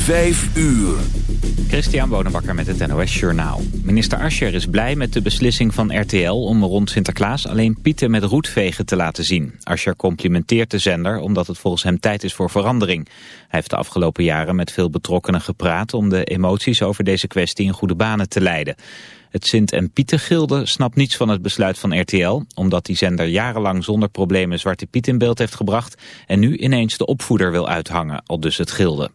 Vijf uur. Christian Bonenbakker met het NOS Journaal. Minister Ascher is blij met de beslissing van RTL om rond Sinterklaas alleen pieten met roetvegen te laten zien. Ascher complimenteert de zender omdat het volgens hem tijd is voor verandering. Hij heeft de afgelopen jaren met veel betrokkenen gepraat om de emoties over deze kwestie in goede banen te leiden. Het Sint- en Pietengilde snapt niets van het besluit van RTL... omdat die zender jarenlang zonder problemen Zwarte Piet in beeld heeft gebracht... en nu ineens de opvoeder wil uithangen, al dus het gilde.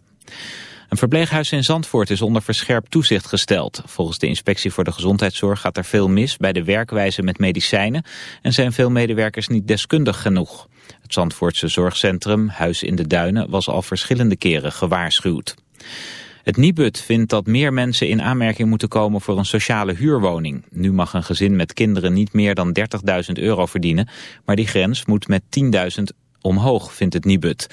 Een verpleeghuis in Zandvoort is onder verscherpt toezicht gesteld. Volgens de inspectie voor de gezondheidszorg gaat er veel mis bij de werkwijze met medicijnen en zijn veel medewerkers niet deskundig genoeg. Het Zandvoortse zorgcentrum Huis in de Duinen was al verschillende keren gewaarschuwd. Het Nibud vindt dat meer mensen in aanmerking moeten komen voor een sociale huurwoning. Nu mag een gezin met kinderen niet meer dan 30.000 euro verdienen, maar die grens moet met 10.000 omhoog, vindt het Nibud.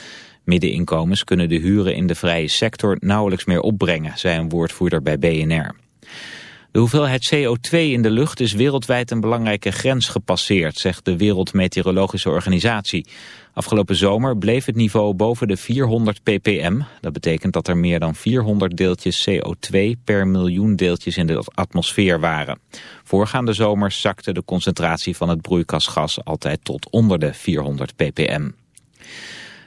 Middeninkomens kunnen de huren in de vrije sector nauwelijks meer opbrengen, zei een woordvoerder bij BNR. De hoeveelheid CO2 in de lucht is wereldwijd een belangrijke grens gepasseerd, zegt de Wereldmeteorologische Organisatie. Afgelopen zomer bleef het niveau boven de 400 ppm. Dat betekent dat er meer dan 400 deeltjes CO2 per miljoen deeltjes in de atmosfeer waren. Voorgaande zomers zakte de concentratie van het broeikasgas altijd tot onder de 400 ppm.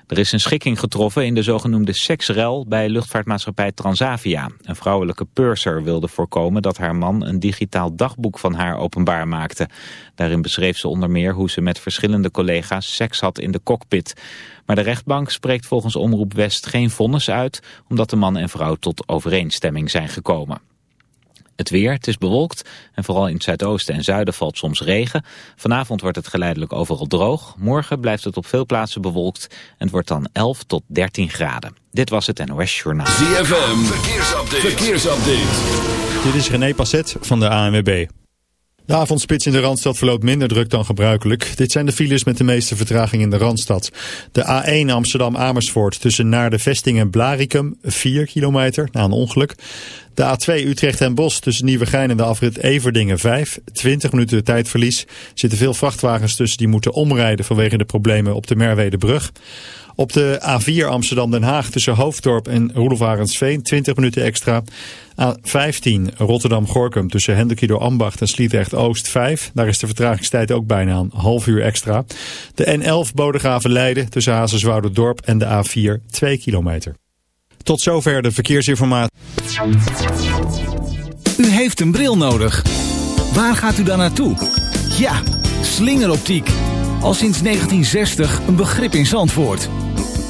Er is een schikking getroffen in de zogenoemde seksrel bij luchtvaartmaatschappij Transavia. Een vrouwelijke purser wilde voorkomen dat haar man een digitaal dagboek van haar openbaar maakte. Daarin beschreef ze onder meer hoe ze met verschillende collega's seks had in de cockpit. Maar de rechtbank spreekt volgens Omroep West geen vonnis uit, omdat de man en vrouw tot overeenstemming zijn gekomen. Het weer, het is bewolkt en vooral in het zuidoosten en zuiden valt soms regen. Vanavond wordt het geleidelijk overal droog. Morgen blijft het op veel plaatsen bewolkt en het wordt dan 11 tot 13 graden. Dit was het NOS Journaal. ZFM, verkeersupdate. verkeersupdate. Dit is René Passet van de ANWB. De avondspits in de Randstad verloopt minder druk dan gebruikelijk. Dit zijn de files met de meeste vertraging in de Randstad. De A1 Amsterdam-Amersfoort tussen naar de vesting en Blaricum, 4 kilometer na een ongeluk. De A2 Utrecht en Bos tussen Nieuwegein en de afrit Everdingen 5. 20 minuten tijdverlies. Zitten veel vrachtwagens tussen die moeten omrijden vanwege de problemen op de Merwedebrug. Op de A4 Amsterdam-Den Haag tussen Hoofddorp en Roelofarensveen 20 minuten extra. A15 Rotterdam-Gorkum tussen Hendekido Ambacht en Sliedrecht-Oost 5. Daar is de vertragingstijd ook bijna een half uur extra. De N11 Bodegraven-Leiden tussen Hazenswoude-Dorp en de A4 2 kilometer. Tot zover de verkeersinformatie. U heeft een bril nodig. Waar gaat u dan naartoe? Ja, slingeroptiek. Al sinds 1960 een begrip in Zandvoort.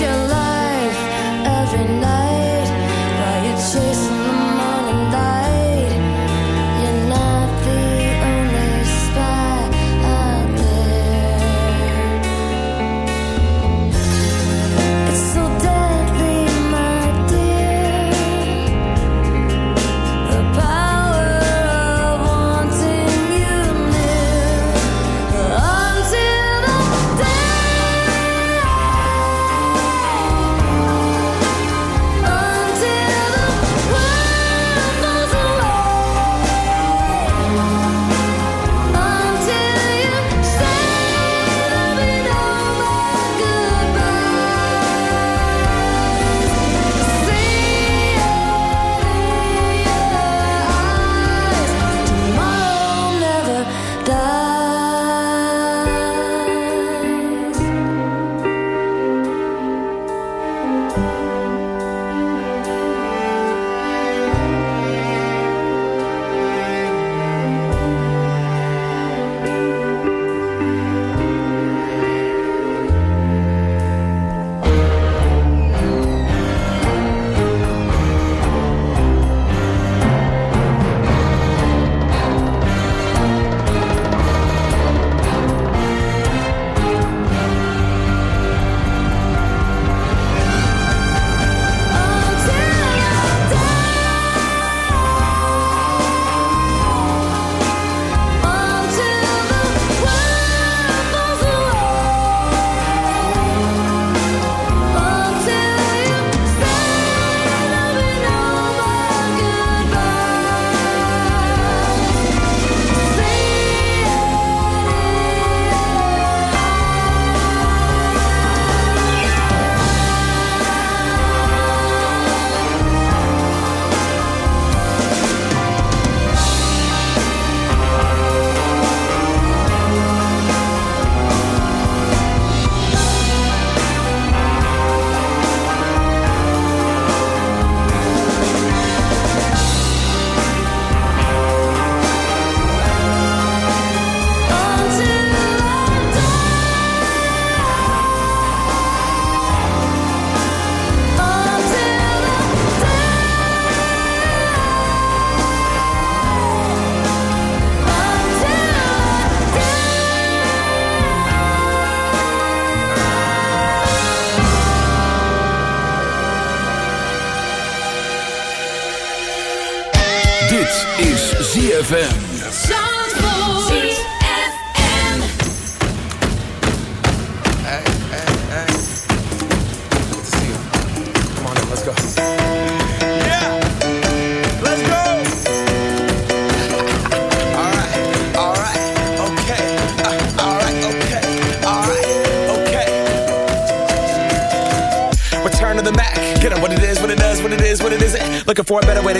your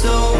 So.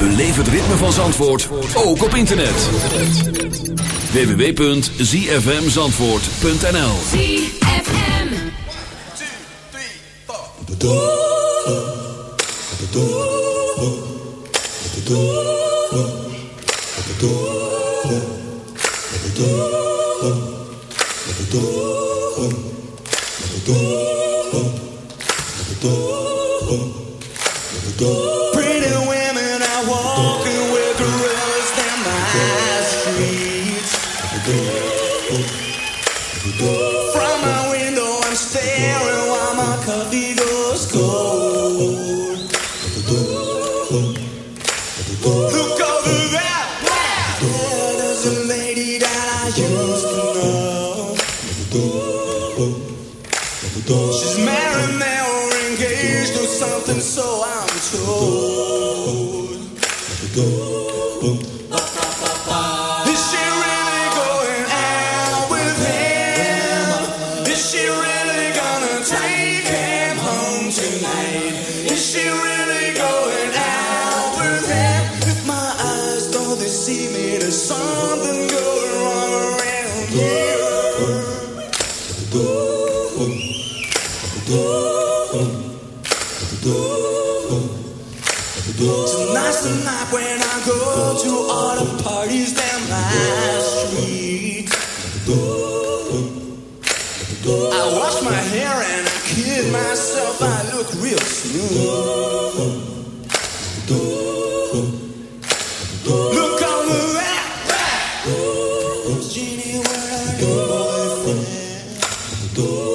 Beleef het ritme van Zandvoort ook op internet. www.zfmzandvoort.nl ZFM 1, 2, 3, 4 coração do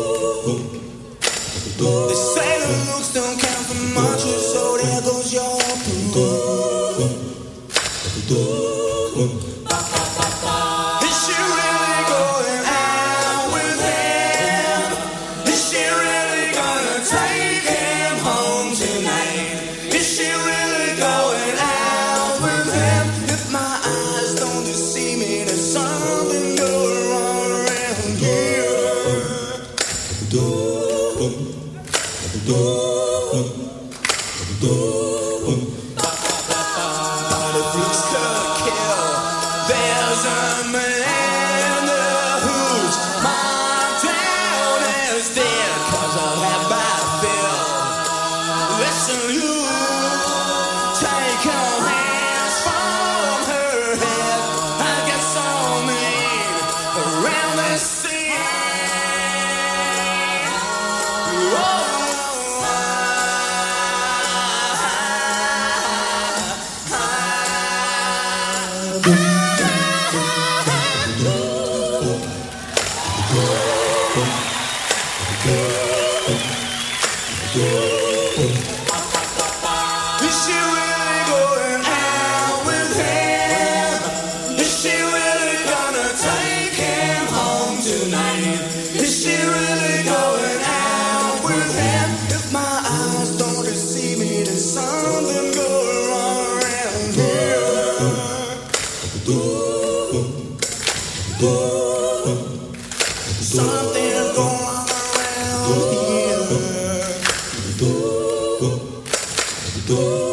door.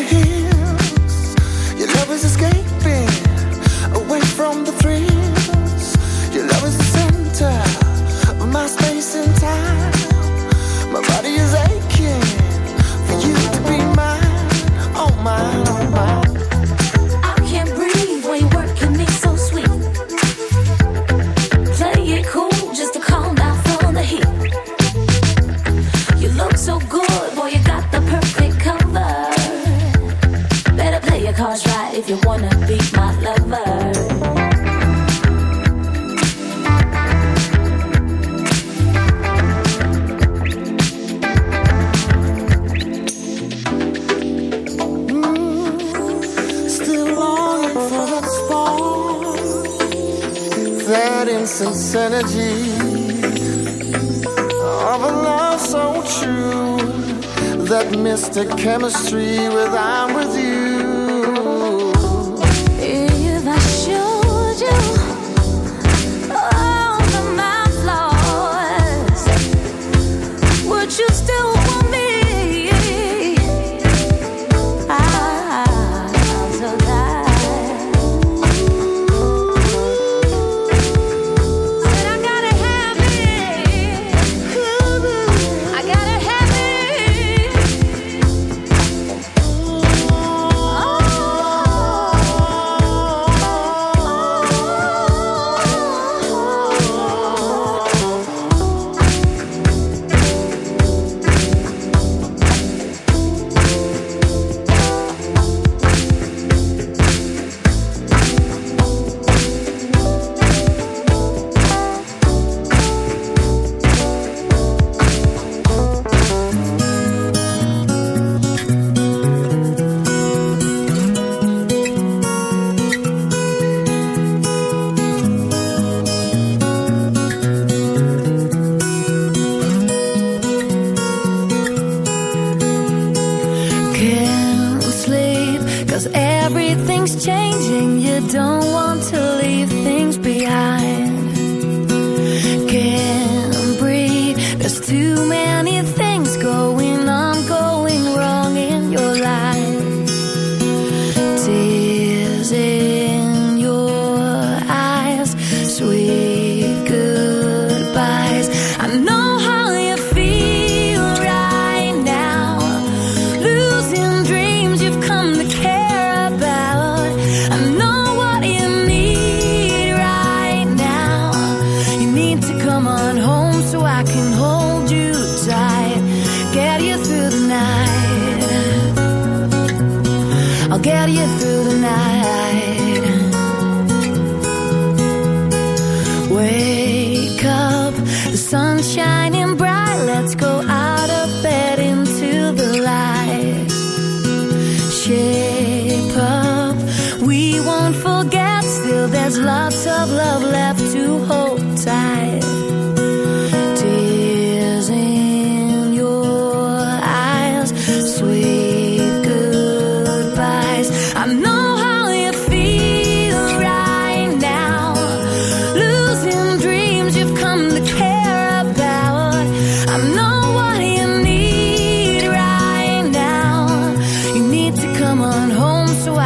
Your love is escaping away from the thrills. Your love is the center of my space and time. you wanna be my lover. Mm, that incense energy of a love so true, that mystic chemistry with I'm with you.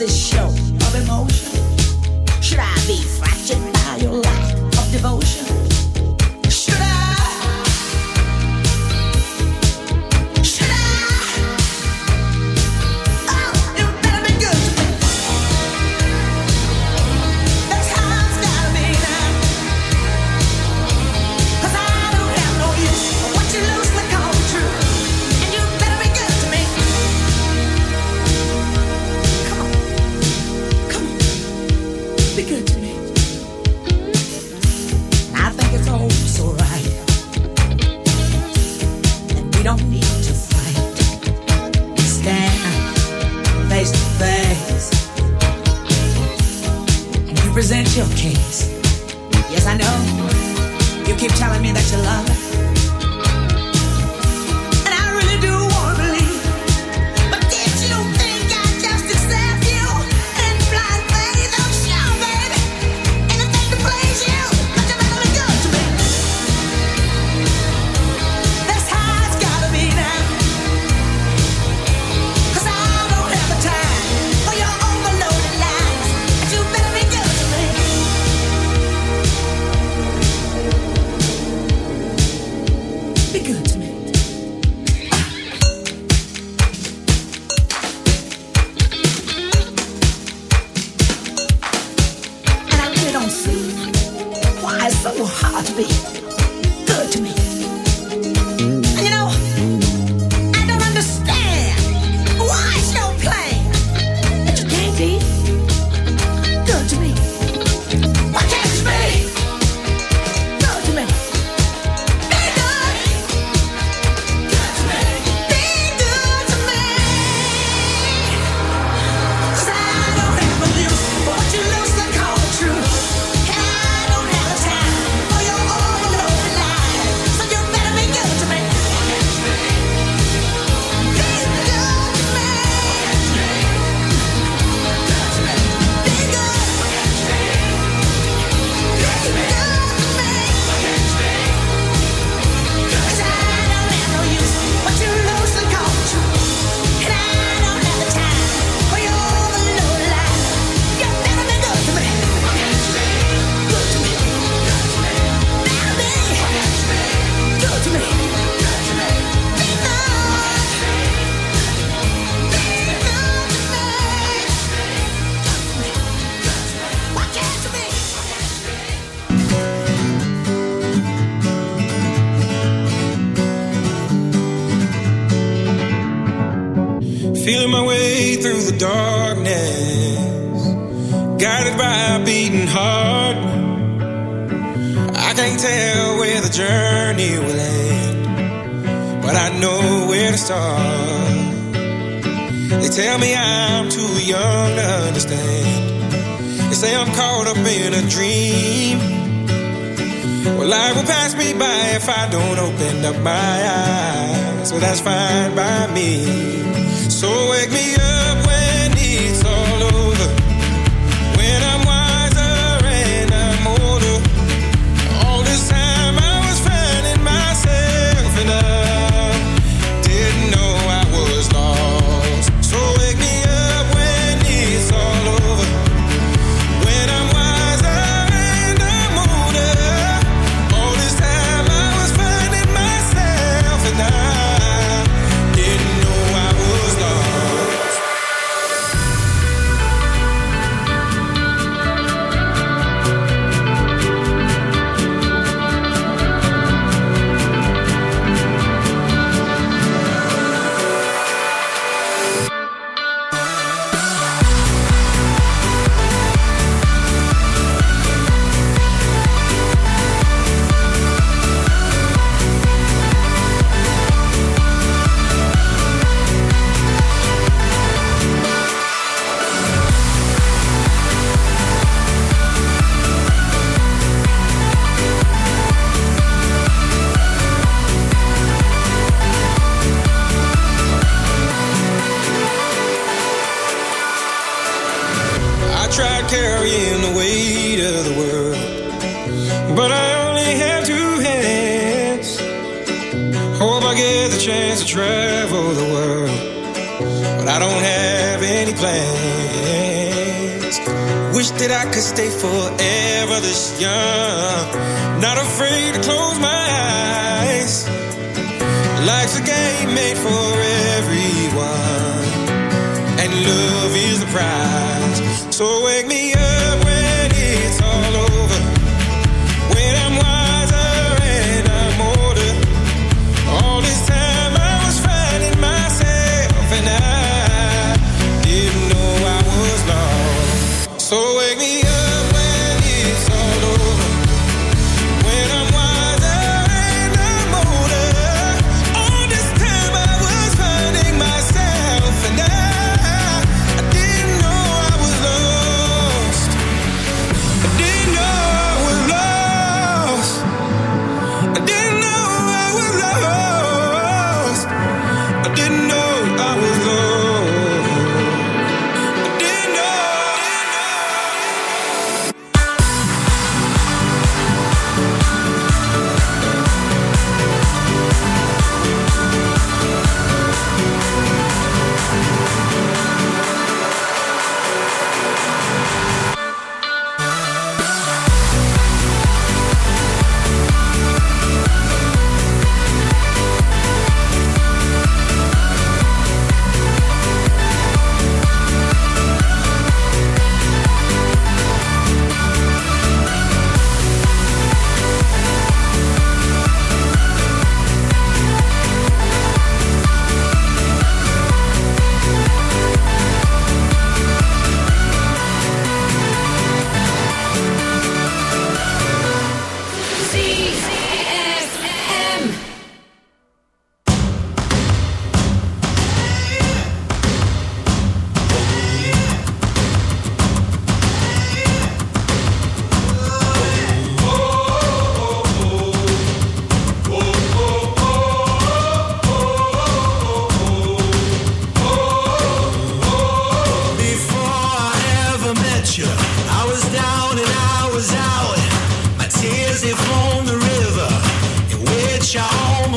this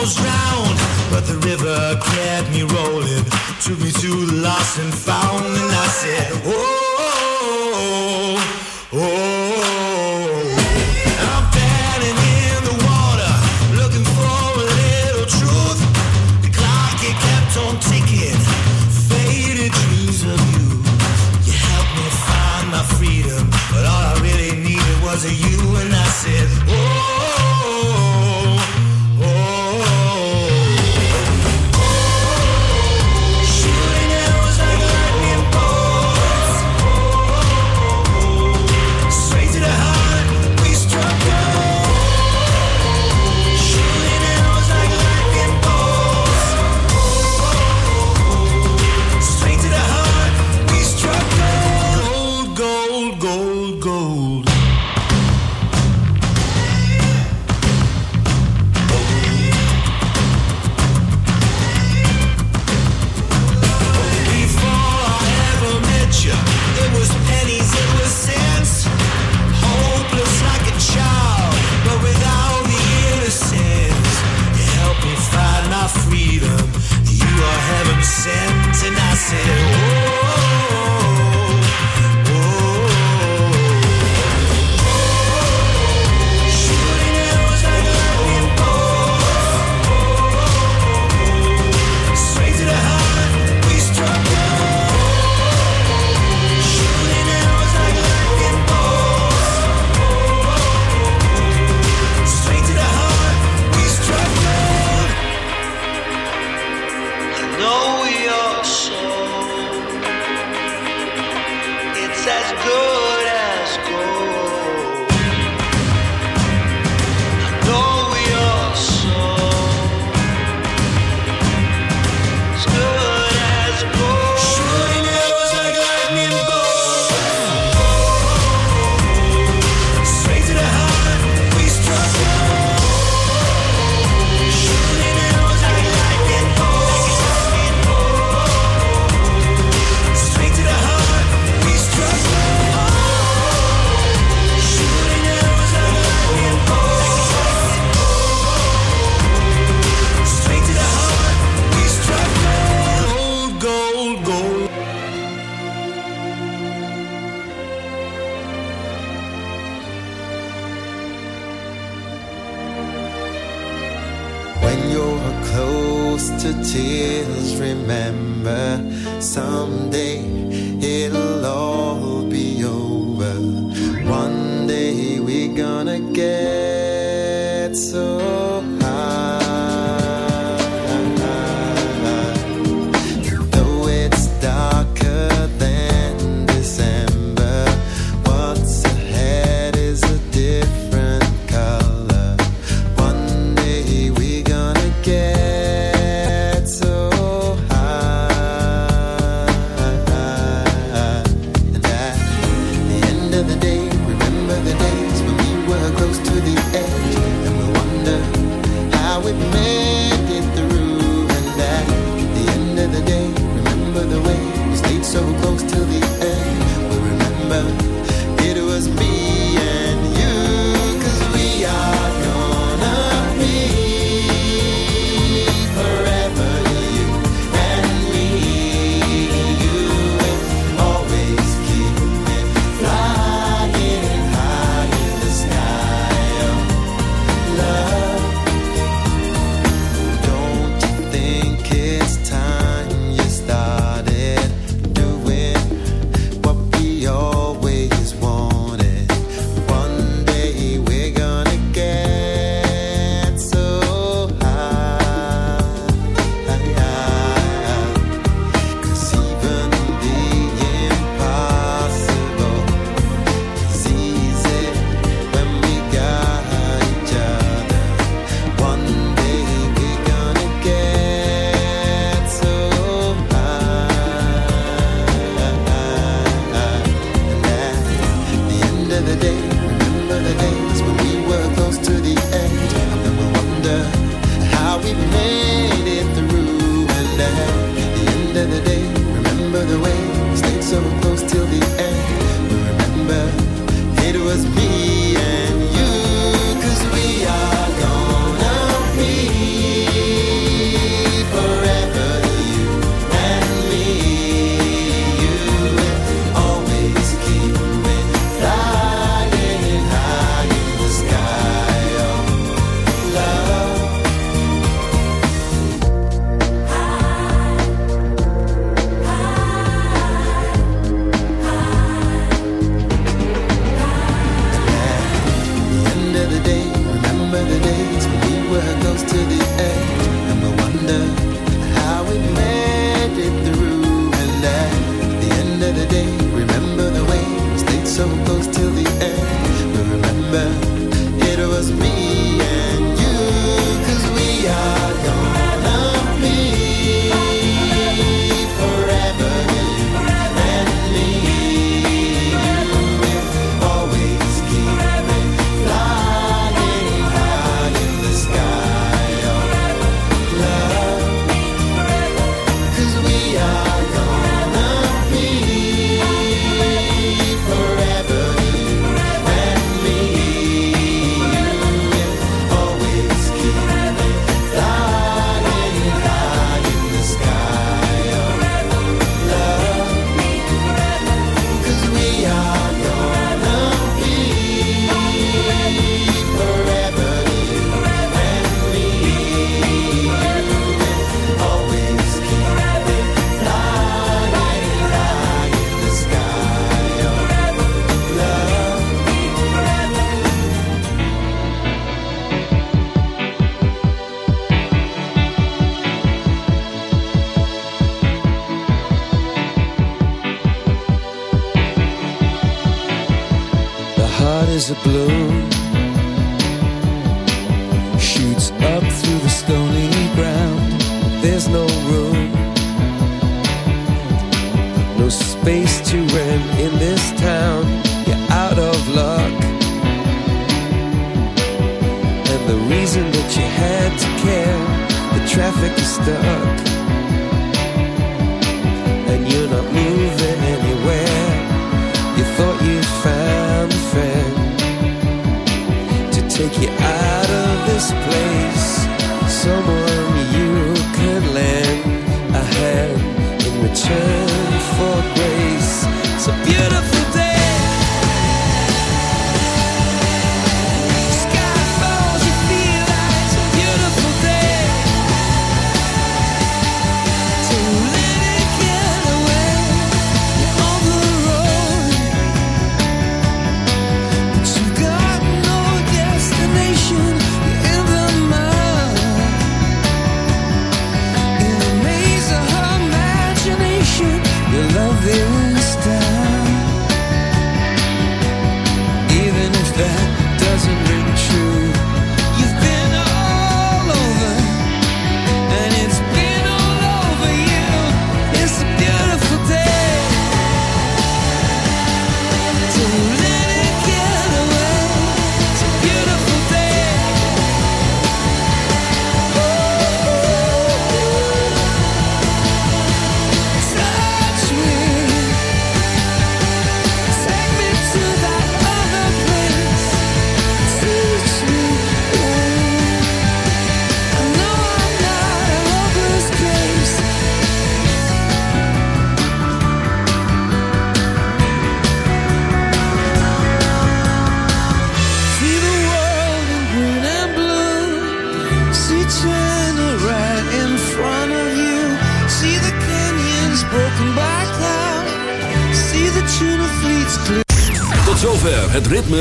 almost drowned, but the river kept me rolling, took me to the lost and found, and I said, oh, oh, oh. oh. go.